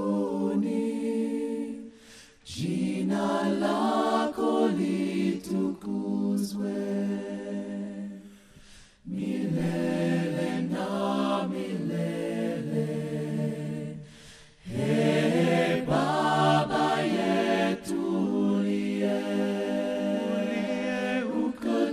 mbinguni, jina lako litukuzwe milele na milele. Ee Baba yetu uliye uko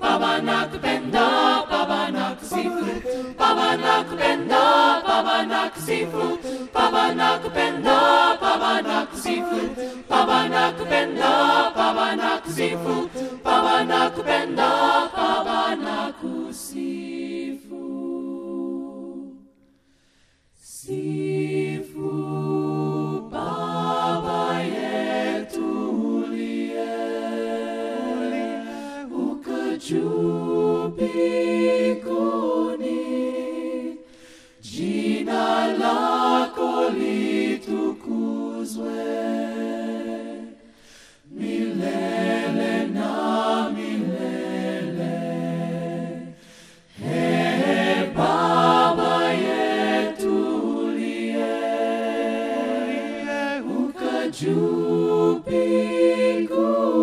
Baba nakupenda, Baba nakusifu, Baba nakupenda, Baba nakusifu, Baba nakupenda, Baba nakusifu, Baba nakupenda, Baba nakusifu, chupikoni, jina lako litukuzwe milele na milele. He Baba yetu liye ukajuu mbinguni.